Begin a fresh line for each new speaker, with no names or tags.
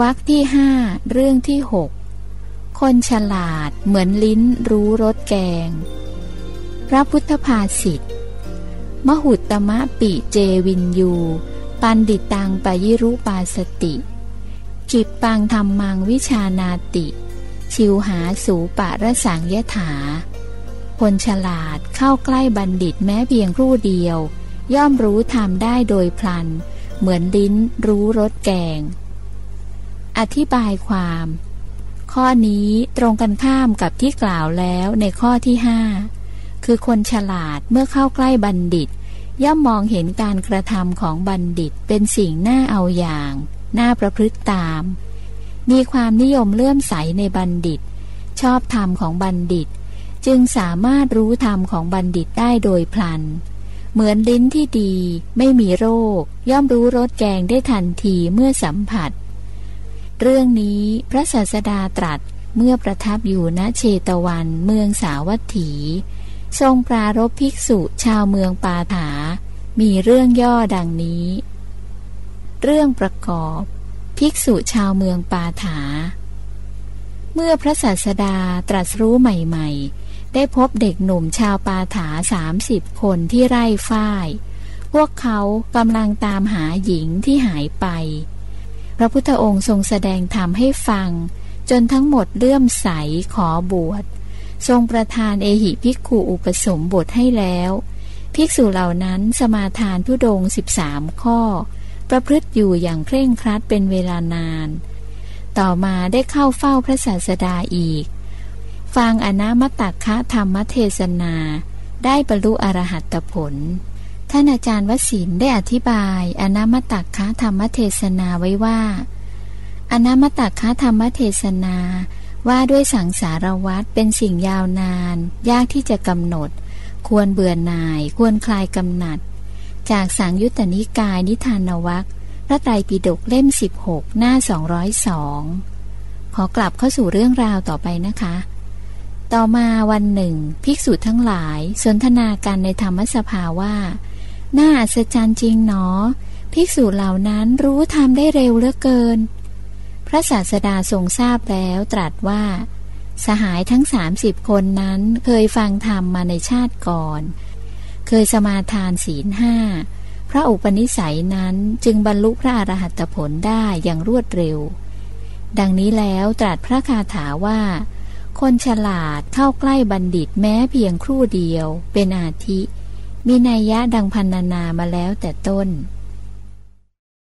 วรรคที่ห้าเรื่องที่หกคนฉลาดเหมือนลิ้นรู้รสแกง พระพุทธภาษิตมหุตมะปิเจวินยู ปันดิตังปยิรุปาสติจิตปังธรรมังวิชานาติ ชิวหาสูปะระสังยถา คนฉลาดเข้าใกล้บัณฑิตแม้เพียงครู่เดียว ย่อมรู้ทำได้โดยพลัน เหมือนลิ้นรู้รสแกง อธิบายความ ข้อนี้ตรงกันข้ามกับที่กล่าวแล้วในข้อที่ห้าคือคนฉลาดเมื่อเข้าใกล้บัณฑิต ย่อมมองเห็นการกระทำของบัณฑิตเป็นสิ่งน่าเอาอย่าง น่าประพฤติตาม มีความนิยมเลื่อมใสในบัณฑิต ชอบธรรมของบัณฑิต จึงสามารถรู้ธรรมของบัณฑิตได้โดยพลันเหมือนลิ้นที่ดีไม่มีโรค ย่อมรู้รสแกงได้ทันทีเมื่อสัมผัส เรื่องนี้พระศาสดาตรัสเมื่อประทับอยู่ณเชตวันเมืองสาวัตถี ทรงปรารบภิกษุชาวเมืองปาถา มีเรื่องย่อดังนี้ เรื่องประกอบ ภิกษุชาวเมืองปาถา เมื่อพระศาสดาตรัสรู้ใหม่ ๆ ได้พบเด็กหนุ่มชาวปาถาสามสิบคนที่ไร่ฝ้าย พวกเขากำลังตามหาหญิงที่หายไป พระพุทธองค์ทรงแสดงธรรมให้ฟัง จนทั้งหมดเลื่อมใสขอบวช ทรงประทานเอหิภิกขุอุปสมบทให้แล้ว ภิกษุเหล่านั้นสมาทานทุดงสิบสามข้อ ประพฤติอยู่อย่างเคร่งครัดเป็นเวลานาน ต่อมาได้เข้าเฝ้าพระศาสดาอีก ฟังอนามตักคะธรรมเทศนา ได้บรรลุอรหัตผล ท่านอาจารย์วสินได้อธิบายอนามตักคะธรรมเทศนาไว้ว่าอนามตักคะธรรมเทศนาว่าด้วยสังสารวัตเป็นสิ่งยาวนาน ยากที่จะกำหนด ควรเบื่อหน่าย ควรคลายกำหนัด จากสังยุตตนิกายนิทานวัคพระไตรปิฎกเล่ม 16 หน้า 202 ขอกลับเข้าสู่เรื่องราวต่อไปนะคะ ต่อมาวันหนึ่ง ภิกษุทั้งหลายสนทนากันในธรรมสภาว่า น่าอัศจรรย์จริงหนอ ภิกษุเหล่านั้นรู้ทำได้เร็วเหลือเกิน พระศาสดาทรงทราบแล้วตรัสว่า สหายทั้งสามสิบคนนั้นเคยฟังธรรมมาในชาติก่อน เคยสมาทานศีลห้าพระอุปนิสัยนั้นจึงบรรลุพระอรหัตผลได้อย่างรวดเร็ว ดังนี้แล้วตรัสพระคาถาว่า คนฉลาดเข้าใกล้บัณฑิตแม้เพียงครู่เดียวเป็นอาทิ มีนัยยะดังพันนานามาแล้วแต่ต้น